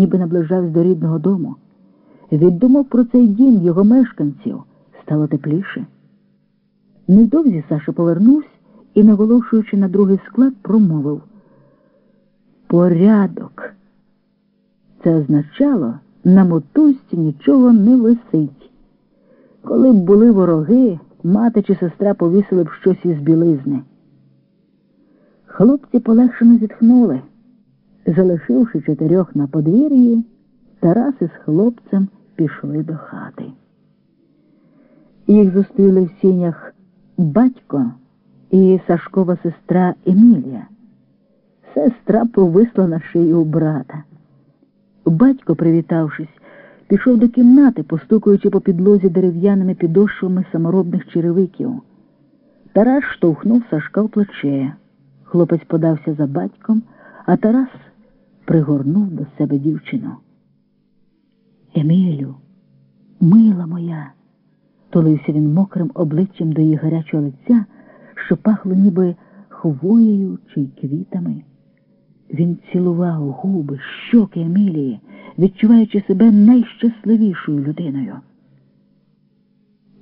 ніби наближався до рідного дому. Від думок про цей дім його мешканців стало тепліше. Невдовзі Саша повернувся і, наголошуючи на другий склад, промовив Порядок. Це означало, на мотузці нічого не висить. Коли б були вороги, мати чи сестра повісили б щось із білизни. Хлопці полегшено зітхнули. Залишивши чотирьох на подвір'ї, Тарас із хлопцем пішли до хати. Їх зустріли в сінях батько і Сашкова сестра Емілія. Сестра повисла на шию у брата. Батько, привітавшись, пішов до кімнати, постукуючи по підлозі дерев'яними підошвами саморобних черевиків. Тарас штовхнув Сашка в плече. Хлопець подався за батьком, а Тарас пригорнув до себе дівчину. Емілю, мила моя, тулився він мокрим обличчям до її гарячого лиця, що пахло ніби хвоєю чи квітами. Він цілував губи, щоки Емілії, відчуваючи себе найщасливішою людиною.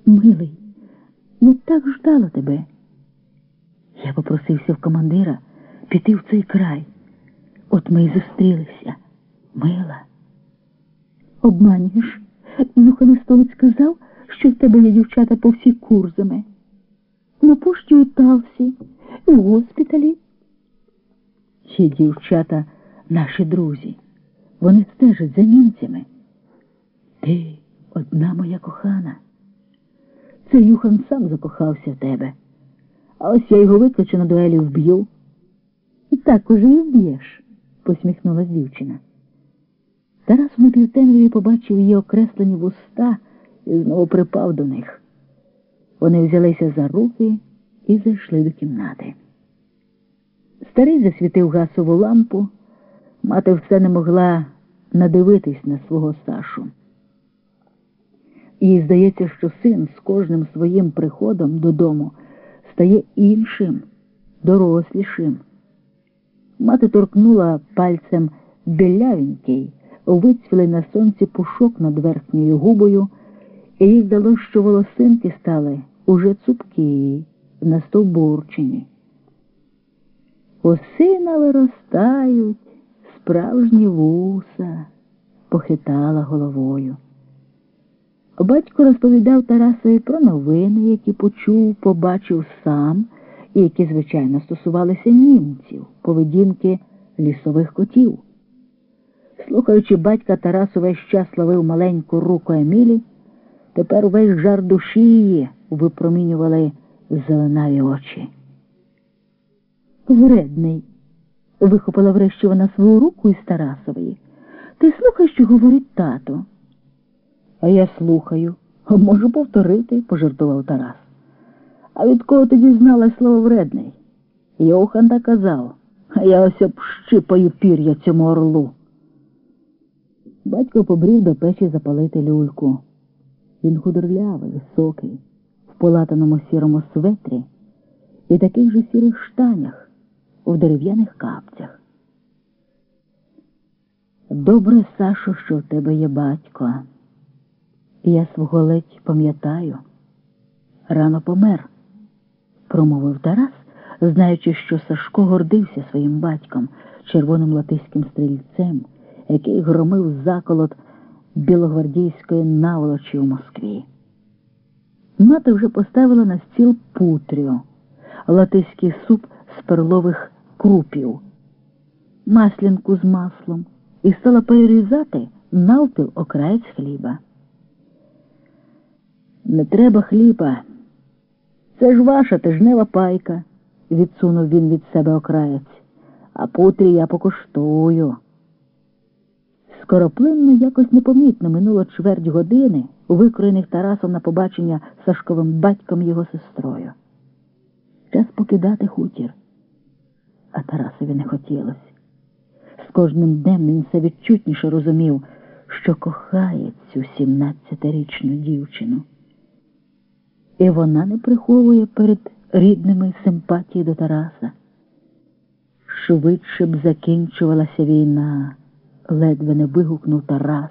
Милий, я так ждала тебе. Я попросився в командира піти в цей край. От ми й зустрілися, мила. Обманюєш? Юхан Столиць сказав, що в тебе є дівчата по всі курзами. На пошті у Талсі, в госпіталі. Ці дівчата наші друзі. Вони стежать за німцями. Ти одна моя кохана. Це Юхан сам закохався в тебе. А ось я його викличу на дуелі вб'ю. І так уже і вб'єш, посміхнулась дівчина. Тарас в напівтемряві побачив її окреслені вуста і знову припав до них. Вони взялися за руки і зайшли до кімнати. Старий засвітив гасову лампу, мати все не могла надивитись на свого Сашу. Їй здається, що син з кожним своїм приходом додому стає іншим, дорослішим. Мати торкнула пальцем білявенький, вицвілий на сонці пушок над верхньою губою, і їй здалося, що волосинки стали уже цупкі, настовбурчені. У сина виростають справжні вуса, похитала головою. Батько розповідав Тарасові про новини, які почув, побачив сам, і які, звичайно, стосувалися німців, поведінки лісових котів. Слухаючи батька, Тарас увесь час ловив маленьку руку Емілі, тепер увесь жар душі її випромінювали зеленаві очі. Вредний, вихопила врешті вона свою руку із Тарасової. Ти слухай, що говорить тато. А я слухаю, можу повторити, пожартував Тарас. А від кого ти дізналась слово вредний? Йохан так казав, а я ось общипаю пір'я цьому орлу. Батько побрів до печі запалити люльку. Він худорлявий, високий, в полатаному сірому светрі і таких же сірих штанях, в дерев'яних капцях. Добре, Сашо, що в тебе є батько. Я свого ледь пам'ятаю. Рано помер, промовив Тарас, знаючи, що Сашко гордився своїм батьком, червоним латиським стрільцем, який громив заколот білогвардійської наволочі у Москві. Мати вже поставила на стіл путрю, латиський суп з перлових крупів, маслінку з маслом і стала перерізати навпіл окраєць хліба. Не треба хліба. Це ж ваша тижнева пайка, відсунув він від себе окраєць, а путрі я покуштую. Скороплинно якось непомітно минуло чверть години, викроєних Тарасом на побачення Сашковим батьком його сестрою. Час покидати хутір. А Тарасові не хотілося. З кожним днем він все відчутніше розумів, що кохає цю сімнадцятирічну дівчину. І вона не приховує перед рідними симпатії до Тараса. Швидше б закінчувалася війна, ледве не вигукнув Тарас.